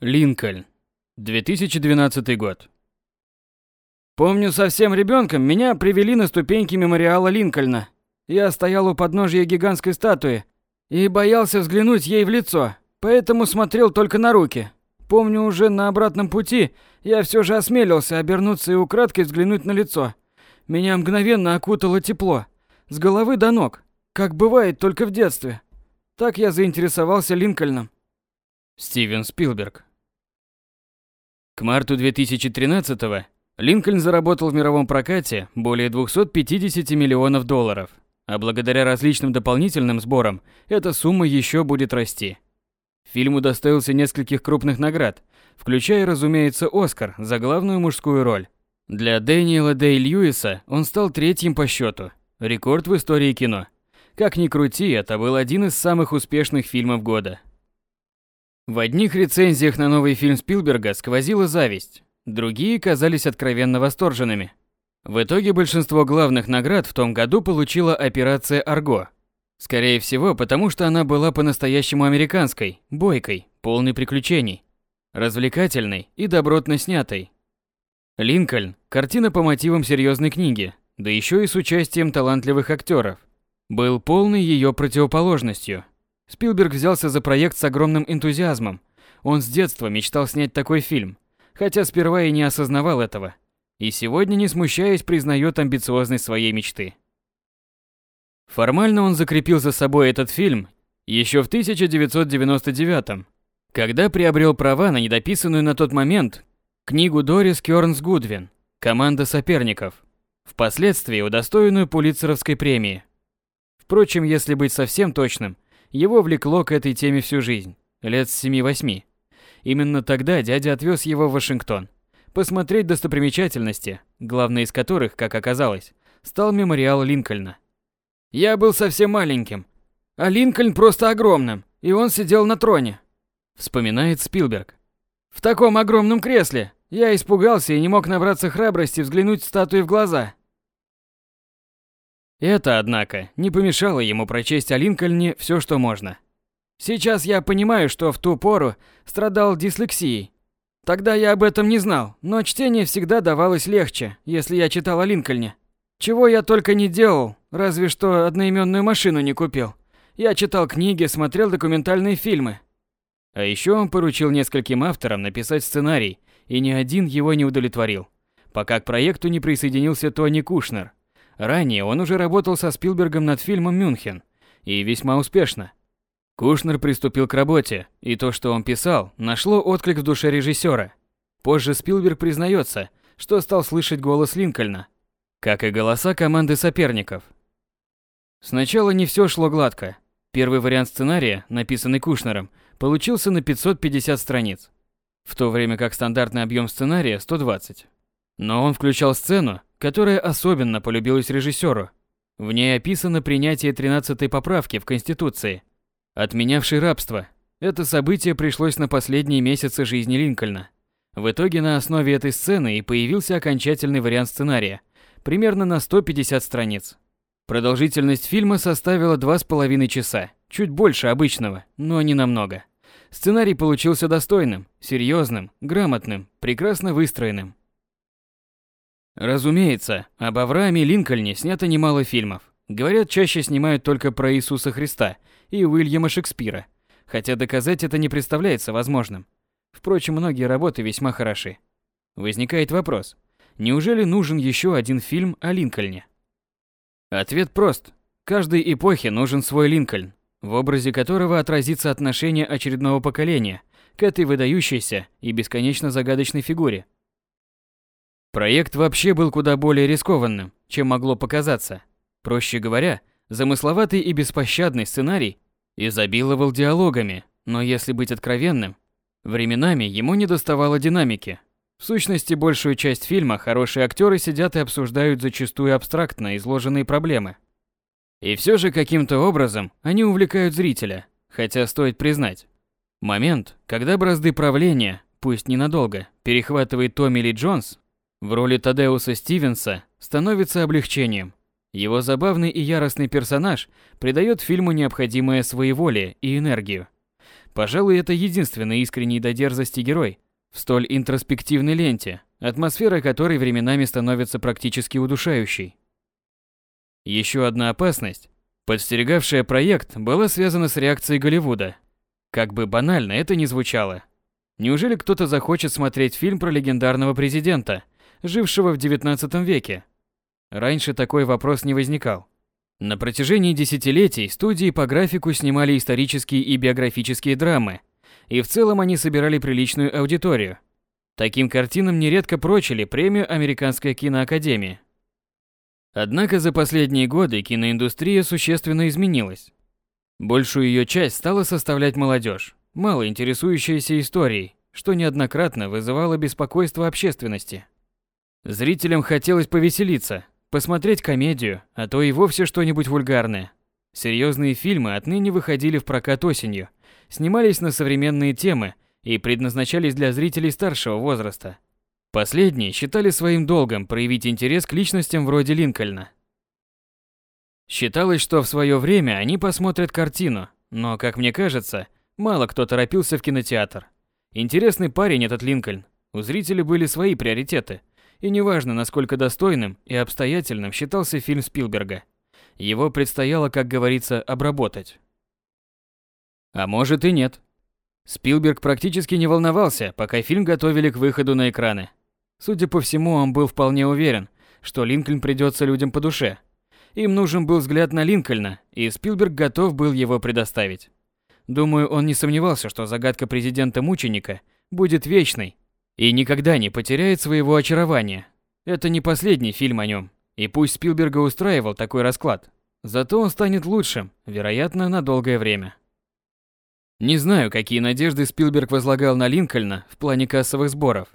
Линкольн. 2012 год. Помню, совсем ребенком меня привели на ступеньки мемориала Линкольна. Я стоял у подножия гигантской статуи и боялся взглянуть ей в лицо, поэтому смотрел только на руки. Помню, уже на обратном пути я все же осмелился обернуться и украдкой взглянуть на лицо. Меня мгновенно окутало тепло, с головы до ног, как бывает только в детстве. Так я заинтересовался Линкольном. Стивен Спилберг. К марту 2013-го Линкольн заработал в мировом прокате более 250 миллионов долларов, а благодаря различным дополнительным сборам эта сумма еще будет расти. Фильм удостоился нескольких крупных наград, включая, разумеется, Оскар за главную мужскую роль. Для Дэниела Дэй Льюиса он стал третьим по счету. Рекорд в истории кино. Как ни крути, это был один из самых успешных фильмов года. В одних рецензиях на новый фильм Спилберга сквозила зависть, другие казались откровенно восторженными. В итоге большинство главных наград в том году получила операция «Арго». Скорее всего, потому что она была по-настоящему американской, бойкой, полной приключений, развлекательной и добротно снятой. «Линкольн» – картина по мотивам серьезной книги, да еще и с участием талантливых актеров, был полной ее противоположностью – Спилберг взялся за проект с огромным энтузиазмом. Он с детства мечтал снять такой фильм, хотя сперва и не осознавал этого. И сегодня, не смущаясь, признает амбициозность своей мечты. Формально он закрепил за собой этот фильм еще в 1999 когда приобрел права на недописанную на тот момент книгу Дорис Кёрнс Гудвин «Команда соперников», впоследствии удостоенную Пулитцеровской премии. Впрочем, если быть совсем точным, его влекло к этой теме всю жизнь, лет с 7-8. Именно тогда дядя отвез его в Вашингтон, посмотреть достопримечательности, главной из которых, как оказалось, стал мемориал Линкольна. Я был совсем маленьким, а Линкольн просто огромным, и он сидел на троне. Вспоминает Спилберг. В таком огромном кресле я испугался и не мог набраться храбрости взглянуть статуе в глаза. Это, однако, не помешало ему прочесть о Линкольне все, что можно. Сейчас я понимаю, что в ту пору страдал дислексией. Тогда я об этом не знал, но чтение всегда давалось легче, если я читал о Линкольне. Чего я только не делал, разве что одноименную машину не купил. Я читал книги, смотрел документальные фильмы. А еще он поручил нескольким авторам написать сценарий, и ни один его не удовлетворил, пока к проекту не присоединился Тони Кушнер – Ранее он уже работал со Спилбергом над фильмом «Мюнхен», и весьма успешно. Кушнер приступил к работе, и то, что он писал, нашло отклик в душе режиссера. Позже Спилберг признается, что стал слышать голос Линкольна, как и голоса команды соперников. Сначала не все шло гладко. Первый вариант сценария, написанный Кушнером, получился на 550 страниц, в то время как стандартный объем сценария 120. Но он включал сцену, которая особенно полюбилась режиссеру. В ней описано принятие 13-й поправки в Конституции, отменявшей рабство. Это событие пришлось на последние месяцы жизни Линкольна. В итоге на основе этой сцены и появился окончательный вариант сценария, примерно на 150 страниц. Продолжительность фильма составила два с половиной часа, чуть больше обычного, но не намного. Сценарий получился достойным, серьезным, грамотным, прекрасно выстроенным. Разумеется, об Аврааме Линкольне снято немало фильмов. Говорят, чаще снимают только про Иисуса Христа и Уильяма Шекспира, хотя доказать это не представляется возможным. Впрочем, многие работы весьма хороши. Возникает вопрос, неужели нужен еще один фильм о Линкольне? Ответ прост. Каждой эпохе нужен свой Линкольн, в образе которого отразится отношение очередного поколения к этой выдающейся и бесконечно загадочной фигуре – Проект вообще был куда более рискованным, чем могло показаться. Проще говоря, замысловатый и беспощадный сценарий изобиловал диалогами, но если быть откровенным, временами ему не доставало динамики. В сущности, большую часть фильма хорошие актеры сидят и обсуждают зачастую абстрактно изложенные проблемы. И все же каким-то образом они увлекают зрителя, хотя стоит признать, момент, когда бразды правления, пусть ненадолго, перехватывает Томми Ли Джонс, в роли Тадеуса Стивенса становится облегчением. Его забавный и яростный персонаж придает фильму необходимое своеволие и энергию. Пожалуй, это единственный искренний до дерзости герой в столь интроспективной ленте, атмосфера которой временами становится практически удушающей. Еще одна опасность, подстерегавшая проект, была связана с реакцией Голливуда. Как бы банально это ни звучало. Неужели кто-то захочет смотреть фильм про легендарного президента, жившего в 19 веке? Раньше такой вопрос не возникал. На протяжении десятилетий студии по графику снимали исторические и биографические драмы, и в целом они собирали приличную аудиторию. Таким картинам нередко прочили премию Американской киноакадемии. Однако за последние годы киноиндустрия существенно изменилась. Большую ее часть стала составлять молодежь, мало интересующаяся историей, что неоднократно вызывало беспокойство общественности. Зрителям хотелось повеселиться, посмотреть комедию, а то и вовсе что-нибудь вульгарное. Серьезные фильмы отныне выходили в прокат осенью, снимались на современные темы и предназначались для зрителей старшего возраста. Последние считали своим долгом проявить интерес к личностям вроде Линкольна. Считалось, что в свое время они посмотрят картину, но, как мне кажется, мало кто торопился в кинотеатр. Интересный парень этот Линкольн. У зрителей были свои приоритеты – и неважно, насколько достойным и обстоятельным считался фильм Спилберга. Его предстояло, как говорится, обработать. А может и нет. Спилберг практически не волновался, пока фильм готовили к выходу на экраны. Судя по всему, он был вполне уверен, что Линкольн придется людям по душе. Им нужен был взгляд на Линкольна, и Спилберг готов был его предоставить. Думаю, он не сомневался, что загадка президента-мученика будет вечной и никогда не потеряет своего очарования. Это не последний фильм о нем, и пусть Спилберга устраивал такой расклад, зато он станет лучшим, вероятно, на долгое время. Не знаю, какие надежды Спилберг возлагал на Линкольна в плане кассовых сборов.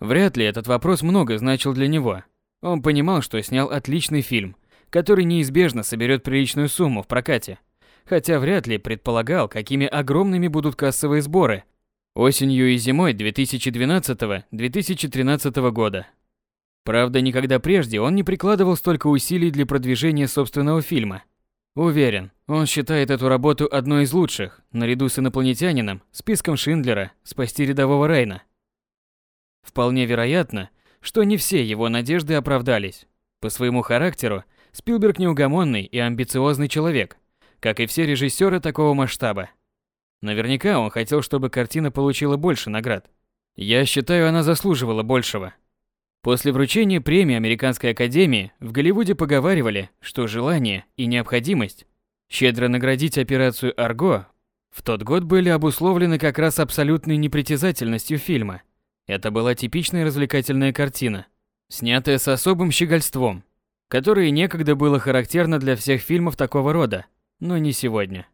Вряд ли этот вопрос много значил для него. Он понимал, что снял отличный фильм, который неизбежно соберет приличную сумму в прокате, хотя вряд ли предполагал, какими огромными будут кассовые сборы осенью и зимой 2012-2013 года. Правда, никогда прежде он не прикладывал столько усилий для продвижения собственного фильма. Уверен, он считает эту работу одной из лучших, наряду с инопланетянином, списком Шиндлера, спасти рядового Райна. Вполне вероятно, что не все его надежды оправдались. По своему характеру Спилберг неугомонный и амбициозный человек, как и все режиссеры такого масштаба. Наверняка он хотел, чтобы картина получила больше наград. Я считаю, она заслуживала большего. После вручения премии Американской Академии в Голливуде поговаривали, что желание и необходимость щедро наградить операцию «Арго» в тот год были обусловлены как раз абсолютной непритязательностью фильма. Это была типичная развлекательная картина, снятая с особым щегольством, которое некогда было характерно для всех фильмов такого рода, но не сегодня.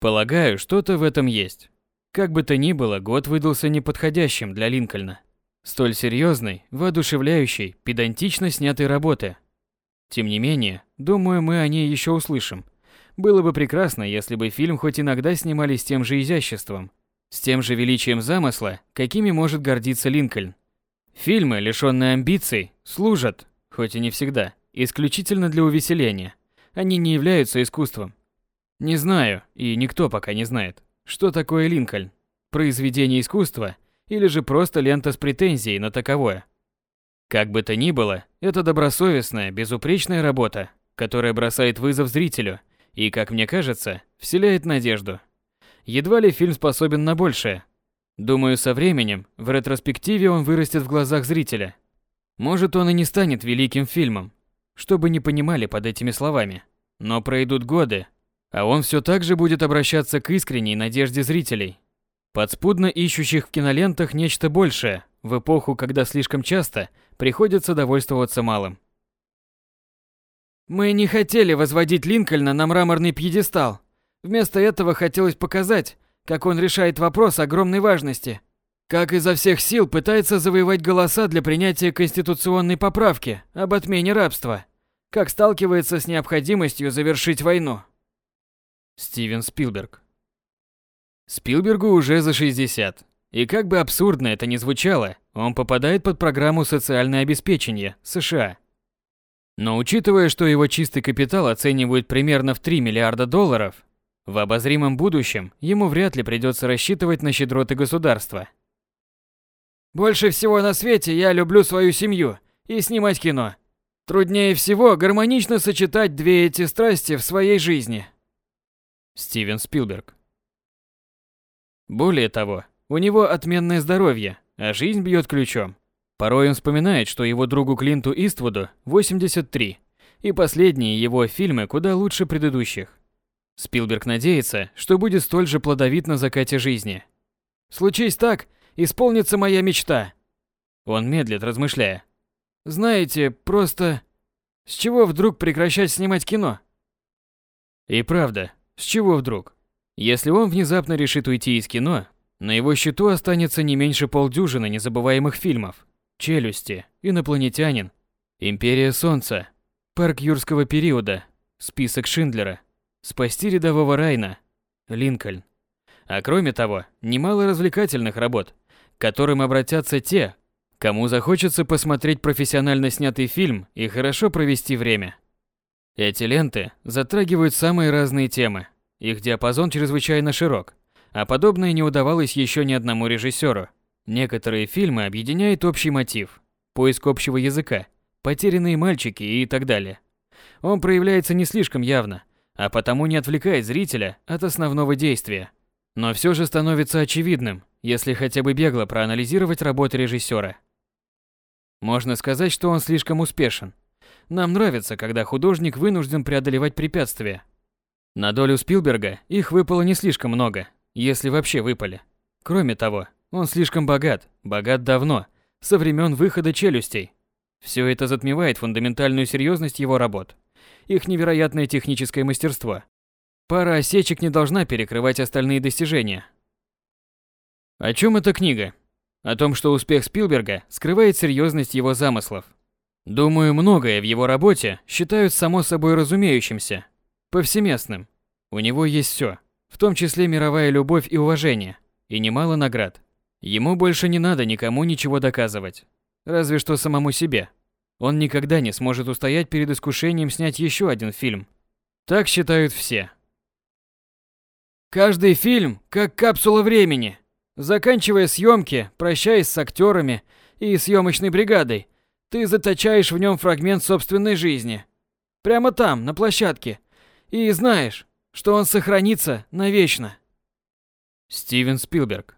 Полагаю, что-то в этом есть. Как бы то ни было, год выдался неподходящим для Линкольна. Столь серьезной, воодушевляющей, педантично снятой работы. Тем не менее, думаю, мы о ней еще услышим. Было бы прекрасно, если бы фильм хоть иногда снимали с тем же изяществом, с тем же величием замысла, какими может гордиться Линкольн. Фильмы, лишенные амбиций, служат, хоть и не всегда, исключительно для увеселения. Они не являются искусством. Не знаю, и никто пока не знает, что такое Линкольн. Произведение искусства или же просто лента с претензией на таковое. Как бы то ни было, это добросовестная, безупречная работа, которая бросает вызов зрителю и, как мне кажется, вселяет надежду. Едва ли фильм способен на большее. Думаю, со временем, в ретроспективе он вырастет в глазах зрителя. Может, он и не станет великим фильмом, чтобы не понимали под этими словами. Но пройдут годы, а он все так же будет обращаться к искренней надежде зрителей, подспудно ищущих в кинолентах нечто большее, в эпоху, когда слишком часто приходится довольствоваться малым. Мы не хотели возводить Линкольна на мраморный пьедестал. Вместо этого хотелось показать, как он решает вопрос огромной важности. Как изо всех сил пытается завоевать голоса для принятия конституционной поправки об отмене рабства. Как сталкивается с необходимостью завершить войну. Стивен Спилберг. Спилбергу уже за 60. И как бы абсурдно это ни звучало, он попадает под программу социальное обеспечение США. Но учитывая, что его чистый капитал оценивают примерно в 3 миллиарда долларов, В обозримом будущем ему вряд ли придется рассчитывать на щедроты государства. Больше всего на свете я люблю свою семью и снимать кино. Труднее всего гармонично сочетать две эти страсти в своей жизни. Стивен Спилберг. Более того, у него отменное здоровье, а жизнь бьет ключом. Порой он вспоминает, что его другу Клинту Иствуду 83, и последние его фильмы куда лучше предыдущих. Спилберг надеется, что будет столь же плодовит на закате жизни. Случись так, исполнится моя мечта. Он медлит, размышляя. Знаете, просто... С чего вдруг прекращать снимать кино? И правда, с чего вдруг? Если он внезапно решит уйти из кино, на его счету останется не меньше полдюжины незабываемых фильмов. «Челюсти», «Инопланетянин», «Империя Солнца», «Парк юрского периода», «Список Шиндлера», «Спасти рядового Райна», «Линкольн». А кроме того, немало развлекательных работ, к которым обратятся те, кому захочется посмотреть профессионально снятый фильм и хорошо провести время. Эти ленты затрагивают самые разные темы. Их диапазон чрезвычайно широк, а подобное не удавалось еще ни одному режиссеру. Некоторые фильмы объединяют общий мотив, поиск общего языка, потерянные мальчики и так далее. Он проявляется не слишком явно, а потому не отвлекает зрителя от основного действия. Но все же становится очевидным, если хотя бы бегло проанализировать работу режиссера. Можно сказать, что он слишком успешен. Нам нравится, когда художник вынужден преодолевать препятствия. На долю Спилберга их выпало не слишком много, если вообще выпали. Кроме того, он слишком богат, богат давно, со времен выхода челюстей. Все это затмевает фундаментальную серьезность его работ, их невероятное техническое мастерство. Пара осечек не должна перекрывать остальные достижения. О чем эта книга? О том, что успех Спилберга скрывает серьезность его замыслов. Думаю, многое в его работе считают само собой разумеющимся, повсеместным. У него есть все, в том числе мировая любовь и уважение, и немало наград. Ему больше не надо никому ничего доказывать, разве что самому себе. Он никогда не сможет устоять перед искушением снять еще один фильм. Так считают все. Каждый фильм как капсула времени. Заканчивая съемки, прощаясь с актерами и съемочной бригадой, ты заточаешь в нем фрагмент собственной жизни. Прямо там, на площадке. И знаешь, что он сохранится навечно. Стивен Спилберг